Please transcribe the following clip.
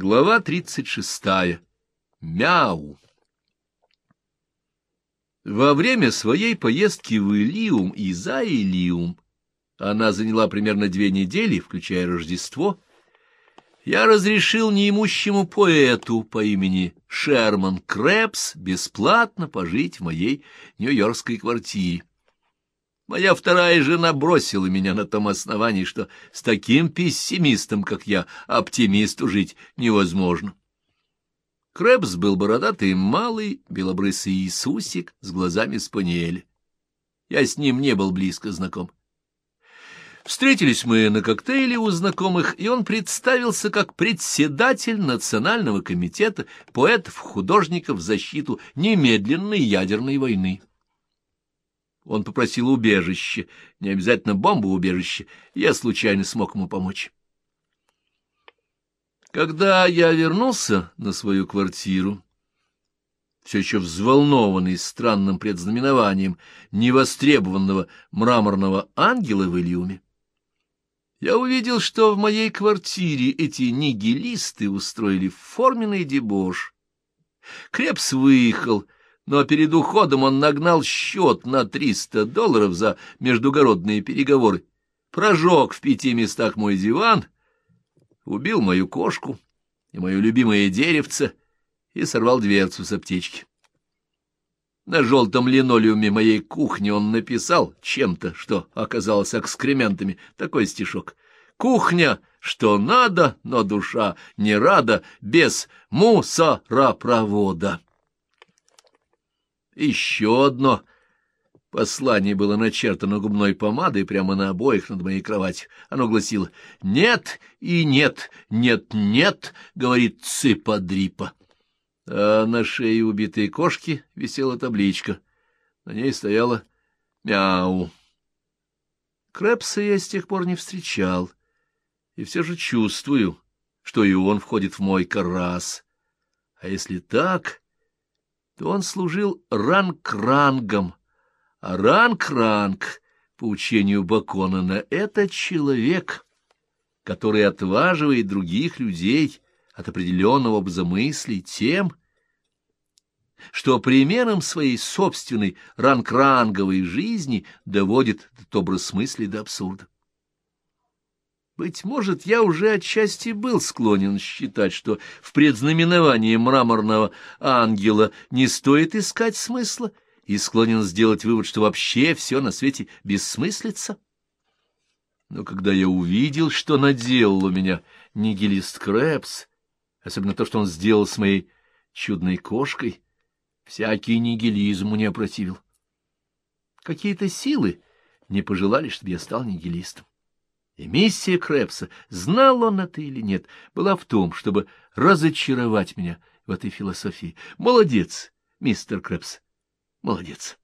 Глава тридцать шестая. Мяу. Во время своей поездки в Илиум и за Илиум, она заняла примерно две недели, включая Рождество, я разрешил неимущему поэту по имени Шерман Крэпс бесплатно пожить в моей нью-йоркской квартире. Моя вторая жена бросила меня на том основании, что с таким пессимистом, как я, оптимисту жить невозможно. Крэбс был бородатый малый, белобрысый Иисусик с глазами спаниеля. Я с ним не был близко знаком. Встретились мы на коктейле у знакомых, и он представился как председатель Национального комитета поэтов-художников в защиту немедленной ядерной войны. Он попросил убежище, не обязательно бомбоубежище, я случайно смог ему помочь. Когда я вернулся на свою квартиру, все еще взволнованный странным предзнаменованием невостребованного мраморного ангела в Илиуме, я увидел, что в моей квартире эти нигилисты устроили форменный дебош. Крепс выехал — но перед уходом он нагнал счет на триста долларов за междугородные переговоры, прожег в пяти местах мой диван, убил мою кошку и мое любимое деревце и сорвал дверцу с аптечки. На желтом линолеуме моей кухни он написал чем-то, что оказалось экскрементами, такой стишок. «Кухня, что надо, но душа не рада, без мусоропровода». Еще одно послание было начертано губной помадой прямо на обоих над моей кроватью. Оно гласило «Нет и нет, нет-нет», — говорит Ципадрипа. А на шее убитой кошки висела табличка. На ней стояла «Мяу». Крэпса я с тех пор не встречал, и все же чувствую, что и он входит в мой карас. А если так то он служил ранг-рангом, а ранг-ранг, по учению Баконана, это человек, который отваживает других людей от определенного образа мыслей тем, что примером своей собственной ранг-ранговой жизни доводит этот образ мысли до абсурда. Быть может, я уже отчасти был склонен считать, что в предзнаменовании мраморного ангела не стоит искать смысла, и склонен сделать вывод, что вообще все на свете бессмыслица. Но когда я увидел, что наделал у меня нигилист Крэпс, особенно то, что он сделал с моей чудной кошкой, всякий нигилизм мне опротивил. Какие-то силы не пожелали, чтобы я стал нигилистом. И миссия Крэпса, знал он это или нет, была в том, чтобы разочаровать меня в этой философии. Молодец, мистер Крэпс, молодец.